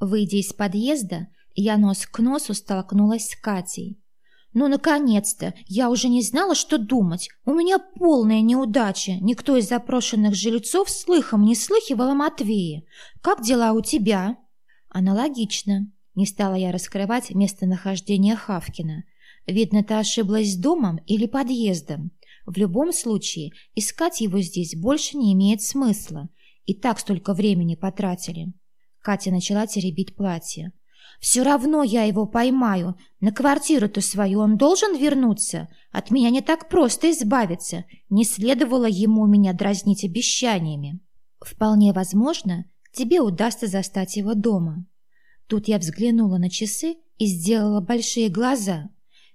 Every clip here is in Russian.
Выйдя из подъезда, я нос к носу столкнулась с Катей. «Ну, наконец-то! Я уже не знала, что думать. У меня полная неудача. Никто из запрошенных жильцов слыхом не слыхивал о Матвее. Как дела у тебя?» «Аналогично». Не стала я раскрывать местонахождение Хавкина. Видно, ты ошиблась домом или подъездом. В любом случае, искать его здесь больше не имеет смысла. И так столько времени потратили. Катя начала теребить платье. «Все равно я его поймаю. На квартиру-то свою он должен вернуться. От меня не так просто избавиться. Не следовало ему меня дразнить обещаниями. Вполне возможно, тебе удастся застать его дома». Тут я взглянула на часы и сделала большие глаза.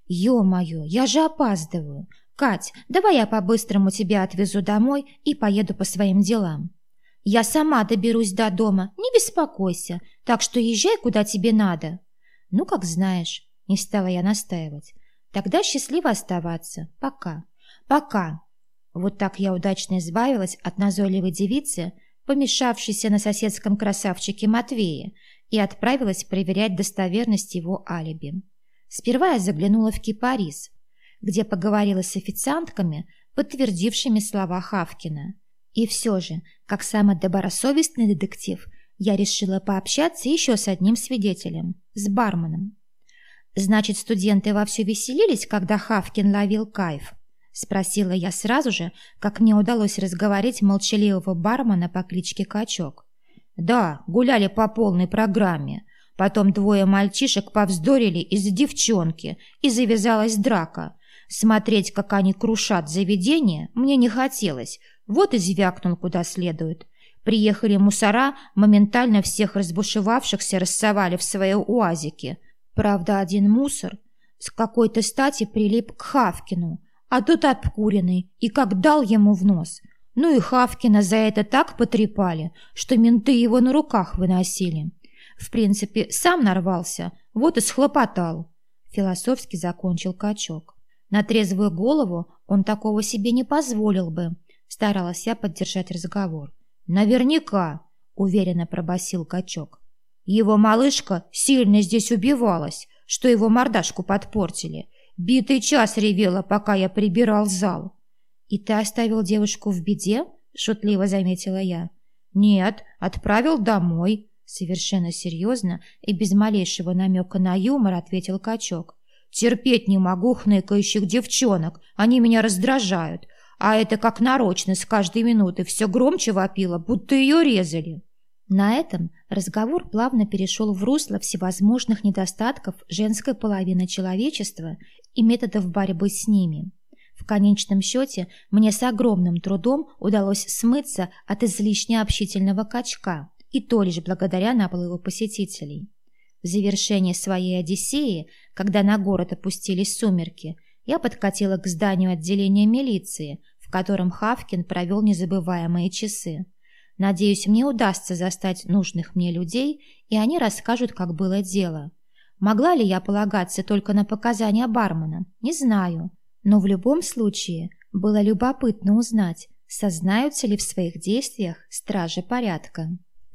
«Ё-моё, я же опаздываю. Кать, давай я по-быстрому тебя отвезу домой и поеду по своим делам». Я сама доберусь до дома, не беспокойся, так что езжай, куда тебе надо. Ну, как знаешь, не стала я настаивать. Тогда счастливо оставаться. Пока. Пока. Вот так я удачно избавилась от назойливой девицы, помешавшейся на соседском красавчике Матвее, и отправилась проверять достоверность его алиби. Сперва я заглянула в кипарис, где поговорила с официантками, подтвердившими слова Хавкина. И все же, как самый добросовестный детектив, я решила пообщаться еще с одним свидетелем, с барменом. «Значит, студенты вовсю веселились, когда Хавкин ловил кайф?» — спросила я сразу же, как мне удалось разговорить молчаливого бармена по кличке Качок. «Да, гуляли по полной программе. Потом двое мальчишек повздорили из-за девчонки, и завязалась драка. Смотреть, как они крушат заведение, мне не хотелось, вот и звякнул куда следует. Приехали мусора, моментально всех разбушевавшихся рассовали в свои уазики. Правда, один мусор с какой-то стати прилип к Хавкину, а тот обкуренный, и как дал ему в нос. Ну и Хавкина за это так потрепали, что менты его на руках выносили. В принципе, сам нарвался, вот и схлопотал. Философски закончил качок. На трезвую голову он такого себе не позволил бы, Старалась я поддержать разговор. «Наверняка», — уверенно пробасил качок. «Его малышка сильно здесь убивалась, что его мордашку подпортили. Битый час ревела, пока я прибирал зал». «И ты оставил девушку в беде?» — шутливо заметила я. «Нет, отправил домой», — совершенно серьезно и без малейшего намека на юмор ответил качок. «Терпеть не могу хныкающих девчонок, они меня раздражают а это как нарочно с каждой минуты все громче вопило, будто ее резали. На этом разговор плавно перешел в русло всевозможных недостатков женской половины человечества и методов борьбы с ними. В конечном счете мне с огромным трудом удалось смыться от излишне общительного качка, и то лишь благодаря наплыву посетителей. В завершение своей Одиссеи, когда на город опустились сумерки, я подкатила к зданию отделения милиции, котором Хавкин провел незабываемые часы. Надеюсь, мне удастся застать нужных мне людей, и они расскажут, как было дело. Могла ли я полагаться только на показания бармена? Не знаю. Но в любом случае было любопытно узнать, сознаются ли в своих действиях стражи порядка.